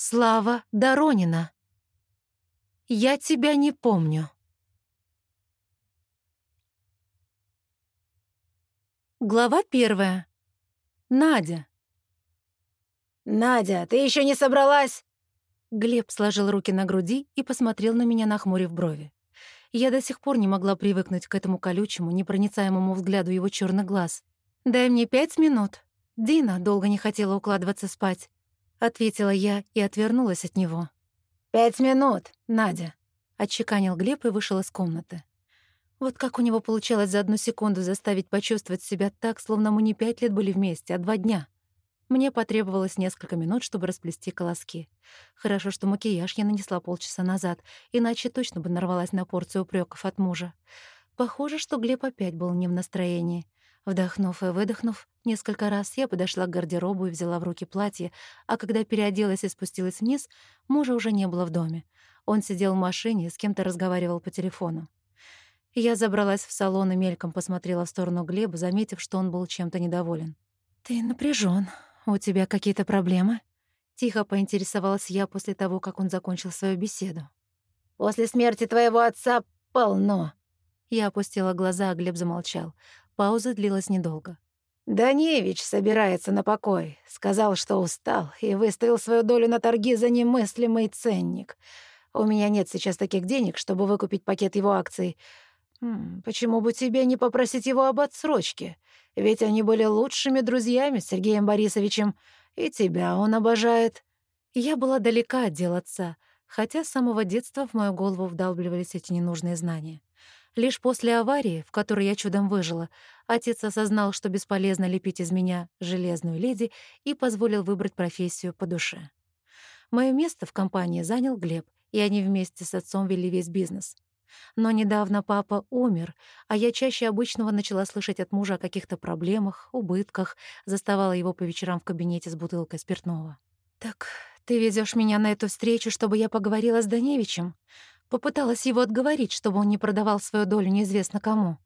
Слава Доронина. Я тебя не помню. Глава первая. Надя. «Надя, ты еще не собралась?» Глеб сложил руки на груди и посмотрел на меня, нахмурив брови. Я до сих пор не могла привыкнуть к этому колючему, непроницаемому взгляду его черных глаз. «Дай мне пять минут». Дина долго не хотела укладываться спать. Ответила я и отвернулась от него. «Пять минут, Надя», — отчеканил Глеб и вышел из комнаты. Вот как у него получалось за одну секунду заставить почувствовать себя так, словно мы не пять лет были вместе, а два дня. Мне потребовалось несколько минут, чтобы расплести колоски. Хорошо, что макияж я нанесла полчаса назад, иначе точно бы нарвалась на порцию упреков от мужа. Похоже, что Глеб опять был не в настроении. Вдохнув и выдохнув несколько раз, я подошла к гардеробу и взяла в руки платье, а когда переоделась и спустилась вниз, мужа уже не было в доме. Он сидел в машине и с кем-то разговаривал по телефону. Я забралась в салон и мельком посмотрела в сторону Глеба, заметив, что он был чем-то недоволен. «Ты напряжен, «У тебя какие-то проблемы?» Тихо поинтересовалась я после того, как он закончил свою беседу. «После смерти твоего отца полно». Я опустила глаза, а Глеб замолчал. Пауза длилась недолго. «Даневич собирается на покой. Сказал, что устал, и выставил свою долю на торги за немыслимый ценник. У меня нет сейчас таких денег, чтобы выкупить пакет его акций. Почему бы тебе не попросить его об отсрочке? Ведь они были лучшими друзьями с Сергеем Борисовичем, и тебя он обожает». Я была далека от дел отца, хотя с самого детства в мою голову вдалбливались эти ненужные знания. Лишь после аварии, в которой я чудом выжила, отец осознал, что бесполезно лепить из меня железную леди и позволил выбрать профессию по душе. Моё место в компании занял Глеб, и они вместе с отцом вели весь бизнес — но недавно папа умер, а я чаще обычного начала слышать от мужа о каких-то проблемах, убытках, заставала его по вечерам в кабинете с бутылкой спиртного. «Так ты везешь меня на эту встречу, чтобы я поговорила с Даневичем?» Попыталась его отговорить, чтобы он не продавал свою долю неизвестно кому.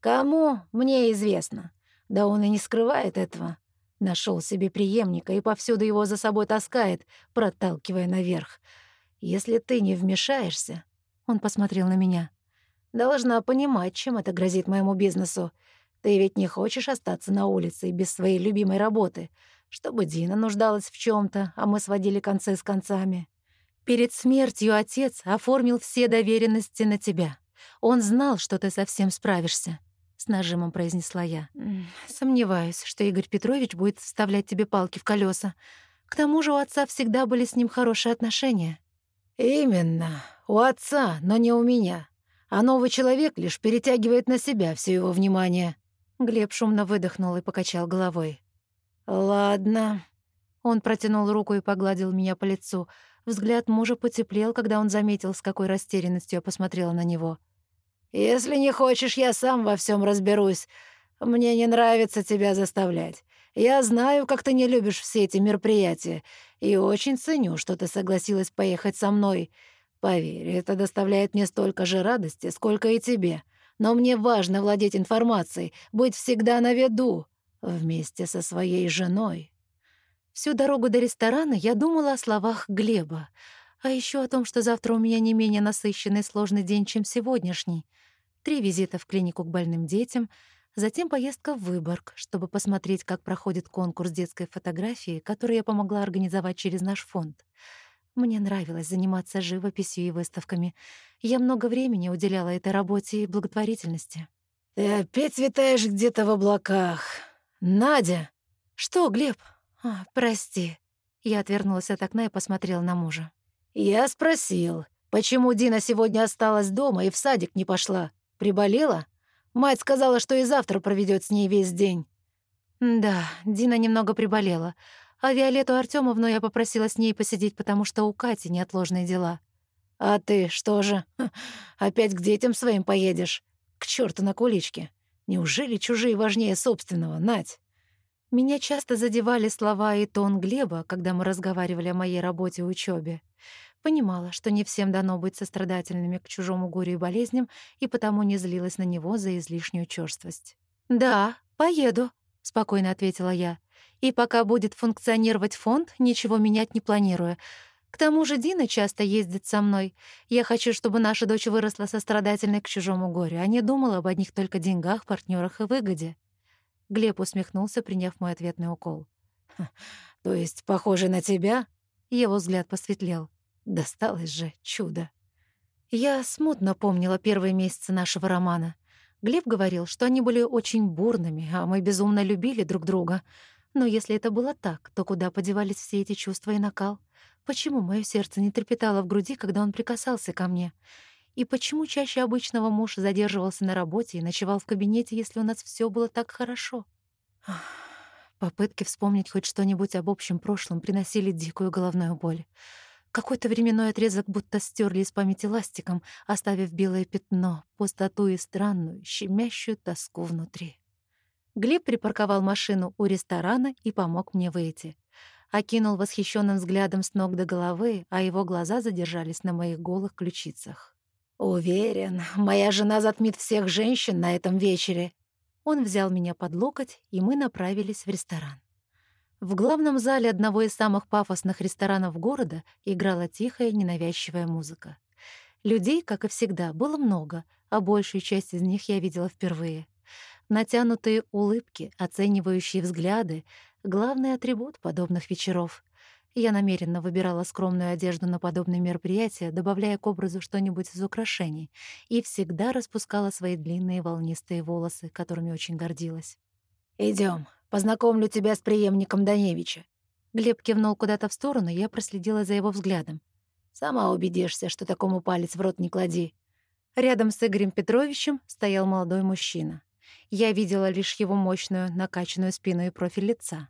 «Кому? Мне известно. Да он и не скрывает этого. Нашел себе преемника и повсюду его за собой таскает, проталкивая наверх. Если ты не вмешаешься, он посмотрел на меня. «Должна понимать, чем это грозит моему бизнесу. Ты ведь не хочешь остаться на улице без своей любимой работы, чтобы Дина нуждалась в чем то а мы сводили концы с концами». «Перед смертью отец оформил все доверенности на тебя. Он знал, что ты совсем справишься», — с нажимом произнесла я. «Сомневаюсь, что Игорь Петрович будет вставлять тебе палки в колеса. К тому же у отца всегда были с ним хорошие отношения». «Именно. У отца, но не у меня. А новый человек лишь перетягивает на себя все его внимание». Глеб шумно выдохнул и покачал головой. «Ладно». Он протянул руку и погладил меня по лицу. Взгляд мужа потеплел, когда он заметил, с какой растерянностью я посмотрела на него. «Если не хочешь, я сам во всем разберусь. Мне не нравится тебя заставлять. Я знаю, как ты не любишь все эти мероприятия, и очень ценю, что ты согласилась поехать со мной. Поверь, это доставляет мне столько же радости, сколько и тебе. Но мне важно владеть информацией, быть всегда на виду, вместе со своей женой». Всю дорогу до ресторана я думала о словах Глеба, а еще о том, что завтра у меня не менее насыщенный сложный день, чем сегодняшний. Три визита в клинику к больным детям — Затем поездка в Выборг, чтобы посмотреть, как проходит конкурс детской фотографии, который я помогла организовать через наш фонд. Мне нравилось заниматься живописью и выставками. Я много времени уделяла этой работе и благотворительности. «Ты опять витаешь где-то в облаках. Надя!» «Что, Глеб? А, прости». Я отвернулась от окна и посмотрела на мужа. «Я спросил, почему Дина сегодня осталась дома и в садик не пошла? Приболела?» Мать сказала, что и завтра проведет с ней весь день». «Да, Дина немного приболела. А Виолетту Артемовну я попросила с ней посидеть, потому что у Кати неотложные дела». «А ты что же, опять к детям своим поедешь? К черту на куличке. Неужели чужие важнее собственного, Нать?» Меня часто задевали слова и тон Глеба, когда мы разговаривали о моей работе и учебе. Понимала, что не всем дано быть сострадательными к чужому горю и болезням, и потому не злилась на него за излишнюю чёрствость. «Да, поеду», — спокойно ответила я. И пока будет функционировать фонд, ничего менять не планирую. К тому же Дина часто ездит со мной. Я хочу, чтобы наша дочь выросла сострадательной к чужому горю, а не думала об одних только деньгах, партнерах и выгоде. Глеб усмехнулся, приняв мой ответный укол. «То есть похоже на тебя?» Его взгляд посветлел. «Досталось же чудо». Я смутно помнила первые месяцы нашего романа. Глеб говорил, что они были очень бурными, а мы безумно любили друг друга. Но если это было так, то куда подевались все эти чувства и накал? Почему мое сердце не трепетало в груди, когда он прикасался ко мне? И почему чаще обычного муж задерживался на работе и ночевал в кабинете, если у нас все было так хорошо? Попытки вспомнить хоть что-нибудь об общем прошлом приносили дикую головную боль. Какой-то временной отрезок будто стерли из памяти ластиком, оставив белое пятно, пустоту и странную, щемящую тоску внутри. Глеб припарковал машину у ресторана и помог мне выйти. Окинул восхищенным взглядом с ног до головы, а его глаза задержались на моих голых ключицах. «Уверен, моя жена затмит всех женщин на этом вечере». Он взял меня под локоть, и мы направились в ресторан. В главном зале одного из самых пафосных ресторанов города играла тихая, ненавязчивая музыка. Людей, как и всегда, было много, а большую часть из них я видела впервые. Натянутые улыбки, оценивающие взгляды — главный атрибут подобных вечеров. Я намеренно выбирала скромную одежду на подобные мероприятия, добавляя к образу что-нибудь из украшений, и всегда распускала свои длинные волнистые волосы, которыми очень гордилась. Идем, Познакомлю тебя с преемником Даневича». Глеб кивнул куда-то в сторону, и я проследила за его взглядом. «Сама убедишься, что такому палец в рот не клади». Рядом с Игорем Петровичем стоял молодой мужчина. Я видела лишь его мощную, накачанную спину и профиль лица.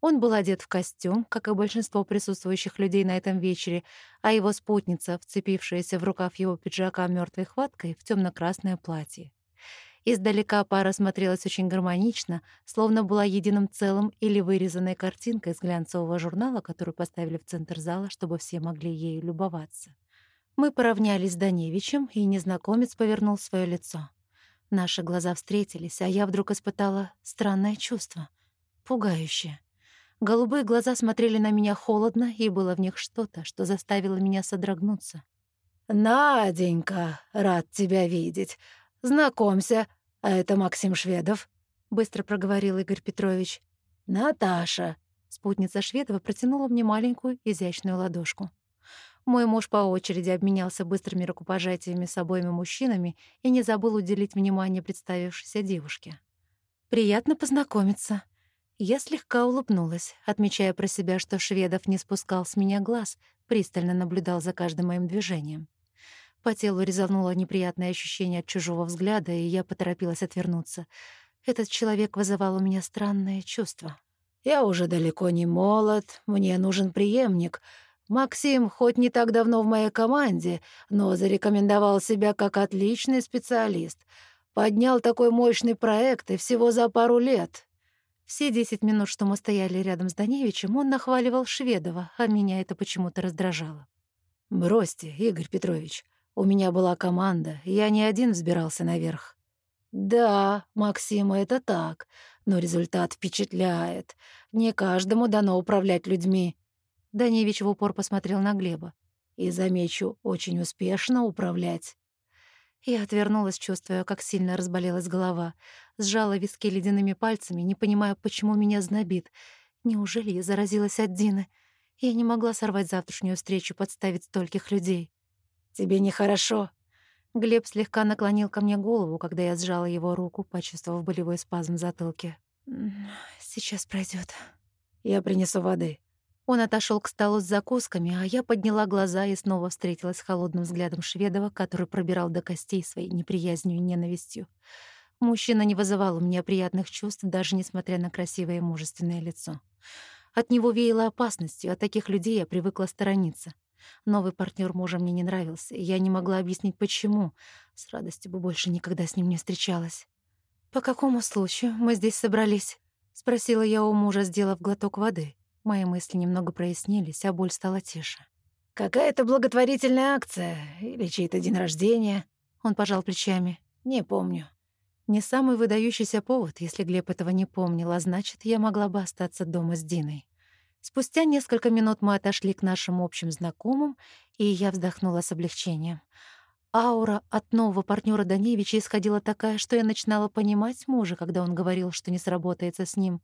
Он был одет в костюм, как и большинство присутствующих людей на этом вечере, а его спутница, вцепившаяся в рукав его пиджака мертвой хваткой, в темно красное платье. Издалека пара смотрелась очень гармонично, словно была единым целым или вырезанной картинкой из глянцевого журнала, которую поставили в центр зала, чтобы все могли ею любоваться. Мы поравнялись с Даневичем, и незнакомец повернул свое лицо. Наши глаза встретились, а я вдруг испытала странное чувство. Пугающее. Голубые глаза смотрели на меня холодно, и было в них что-то, что заставило меня содрогнуться. «Наденька, рад тебя видеть. Знакомься, «А это Максим Шведов», — быстро проговорил Игорь Петрович. «Наташа». Спутница Шведова протянула мне маленькую, изящную ладошку. Мой муж по очереди обменялся быстрыми рукопожатиями с обоими мужчинами и не забыл уделить внимание представившейся девушке. «Приятно познакомиться». Я слегка улыбнулась, отмечая про себя, что Шведов не спускал с меня глаз, пристально наблюдал за каждым моим движением. По телу резануло неприятное ощущение от чужого взгляда, и я поторопилась отвернуться. Этот человек вызывал у меня странное чувство. «Я уже далеко не молод, мне нужен преемник. Максим хоть не так давно в моей команде, но зарекомендовал себя как отличный специалист. Поднял такой мощный проект и всего за пару лет». Все десять минут, что мы стояли рядом с Даневичем, он нахваливал Шведова, а меня это почему-то раздражало. «Бросьте, Игорь Петрович, у меня была команда, я не один взбирался наверх. Да, Максима, это так, но результат впечатляет. Не каждому дано управлять людьми. Даневич в упор посмотрел на Глеба. И, замечу, очень успешно управлять. Я отвернулась, чувствуя, как сильно разболелась голова. Сжала виски ледяными пальцами, не понимая, почему меня знобит. Неужели я заразилась от Дины? Я не могла сорвать завтрашнюю встречу, подставить стольких людей. «Тебе нехорошо». Глеб слегка наклонил ко мне голову, когда я сжала его руку, почувствовав болевой спазм в затылке. «Сейчас пройдет. Я принесу воды». Он отошел к столу с закусками, а я подняла глаза и снова встретилась с холодным взглядом Шведова, который пробирал до костей своей неприязнью и ненавистью. Мужчина не вызывал у меня приятных чувств, даже несмотря на красивое и мужественное лицо. От него веяло опасностью, от таких людей я привыкла сторониться. Новый партнер мужа мне не нравился, и я не могла объяснить, почему. С радостью бы больше никогда с ним не встречалась. «По какому случаю мы здесь собрались?» — спросила я у мужа, сделав глоток воды. Мои мысли немного прояснились, а боль стала тише. «Какая-то благотворительная акция или чей-то день рождения?» Он пожал плечами. «Не помню». Не самый выдающийся повод, если Глеб этого не помнил, а значит, я могла бы остаться дома с Диной. Спустя несколько минут мы отошли к нашим общим знакомым, и я вздохнула с облегчением. Аура от нового партнера Даневича исходила такая, что я начинала понимать мужа, когда он говорил, что не сработается с ним.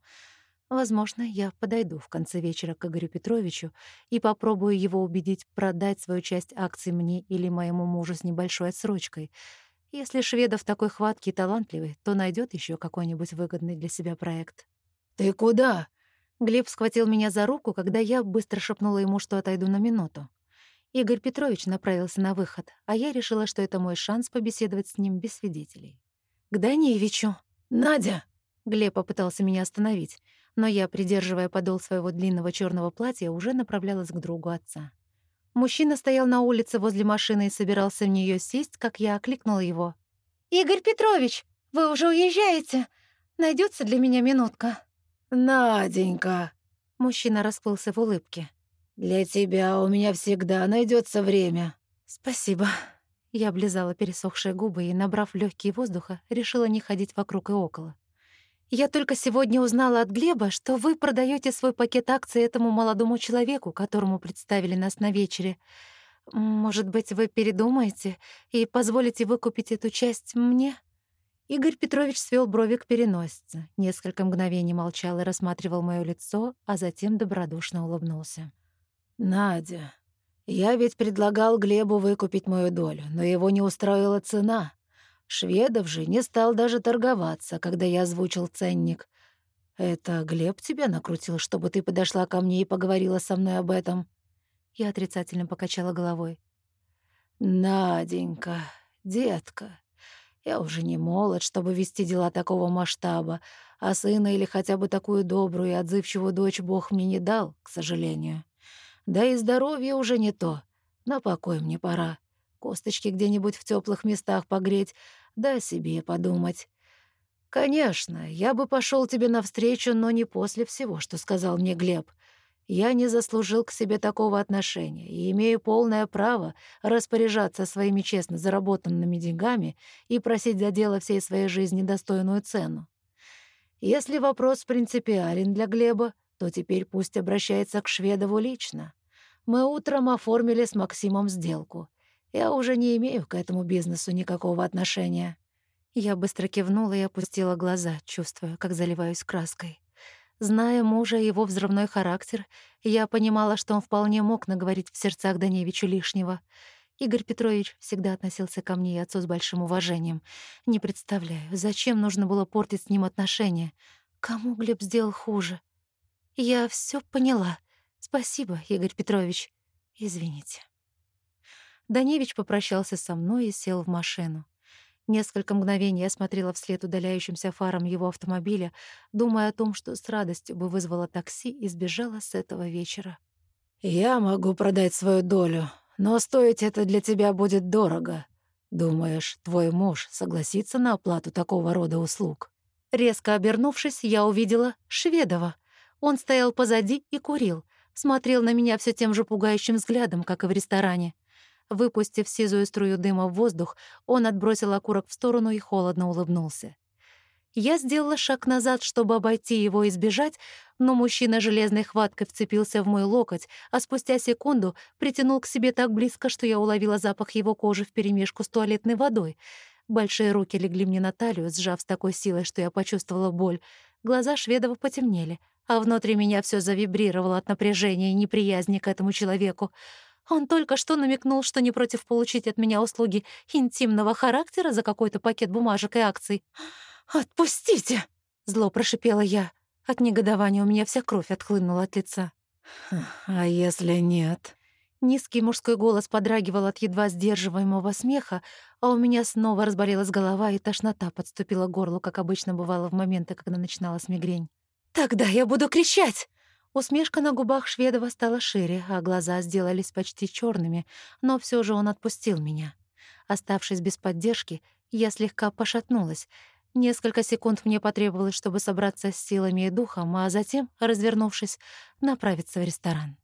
Возможно, я подойду в конце вечера к Игорю Петровичу и попробую его убедить продать свою часть акций мне или моему мужу с небольшой отсрочкой. Если Шведов такой хваткий и талантливый, то найдет еще какой-нибудь выгодный для себя проект. «Ты куда?» Глеб схватил меня за руку, когда я быстро шепнула ему, что отойду на минуту. Игорь Петрович направился на выход, а я решила, что это мой шанс побеседовать с ним без свидетелей. «К Даниевичу!» «Надя!» Глеб попытался меня остановить, но я, придерживая подол своего длинного черного платья, уже направлялась к другу отца. Мужчина стоял на улице возле машины и собирался в нее сесть, как я окликнула его. «Игорь Петрович, вы уже уезжаете? Найдется для меня минутка?» «Наденька!» Мужчина расплылся в улыбке. «Для тебя у меня всегда найдется время». «Спасибо». Я облизала пересохшие губы и, набрав легкие воздуха, решила не ходить вокруг и около. «Я только сегодня узнала от Глеба, что вы продаете свой пакет акций этому молодому человеку, которому представили нас на вечере. Может быть, вы передумаете и позволите выкупить эту часть мне?» Игорь Петрович свел брови к переносице, несколько мгновений молчал и рассматривал моё лицо, а затем добродушно улыбнулся. «Надя, я ведь предлагал Глебу выкупить мою долю, но его не устроила цена. Шведов же не стал даже торговаться, когда я озвучил ценник. Это Глеб тебя накрутил, чтобы ты подошла ко мне и поговорила со мной об этом?» Я отрицательно покачала головой. «Наденька, детка, я уже не молод, чтобы вести дела такого масштаба, а сына или хотя бы такую добрую и отзывчивую дочь Бог мне не дал, к сожалению. Да и здоровье уже не то. На покой мне пора. Косточки где-нибудь в теплых местах погреть, да себе подумать. Конечно, я бы пошел тебе навстречу, но не после всего, что сказал мне Глеб — я не заслужил к себе такого отношения и имею полное право распоряжаться своими честно заработанными деньгами и просить за дело всей своей жизни достойную цену. Если вопрос принципиален для Глеба, то теперь пусть обращается к Шведову лично. Мы утром оформили с Максимом сделку. Я уже не имею к этому бизнесу никакого отношения». Я быстро кивнула и опустила глаза, чувствуя, как заливаюсь краской. Зная мужа и его взрывной характер, я понимала, что он вполне мог наговорить в сердцах Даневичу лишнего. Игорь Петрович всегда относился ко мне и отцу с большим уважением. Не представляю, зачем нужно было портить с ним отношения. Кому Глеб сделал хуже? Я все поняла. Спасибо, Игорь Петрович. Извините. Даневич попрощался со мной и сел в машину. Несколько мгновений я смотрела вслед удаляющимся фарам его автомобиля, думая о том, что с радостью бы вызвала такси и сбежала с этого вечера. «Я могу продать свою долю, но стоить это для тебя будет дорого. Думаешь, твой муж согласится на оплату такого рода услуг?» Резко обернувшись, я увидела Шведова. Он стоял позади и курил, смотрел на меня все тем же пугающим взглядом, как и в ресторане. Выпустив сизую струю дыма в воздух, он отбросил окурок в сторону и холодно улыбнулся. Я сделала шаг назад, чтобы обойти его и сбежать, но мужчина железной хваткой вцепился в мой локоть, а спустя секунду притянул к себе так близко, что я уловила запах его кожи вперемешку с туалетной водой. Большие руки легли мне на талию, сжав с такой силой, что я почувствовала боль. Глаза Шведова потемнели, а внутри меня все завибрировало от напряжения и неприязни к этому человеку. Он только что намекнул, что не против получить от меня услуги интимного характера за какой-то пакет бумажек и акций. «Отпустите!» — зло прошипела я. От негодования у меня вся кровь отхлынула от лица. «А если нет?» Низкий мужской голос подрагивал от едва сдерживаемого смеха, а у меня снова разболелась голова, и тошнота подступила к горлу, как обычно бывало в моменты, когда начиналась мигрень. «Тогда я буду кричать!» Усмешка на губах Шведова стала шире, а глаза сделались почти черными, но все же он отпустил меня. Оставшись без поддержки, я слегка пошатнулась. Несколько секунд мне потребовалось, чтобы собраться с силами и духом, а затем, развернувшись, направиться в ресторан.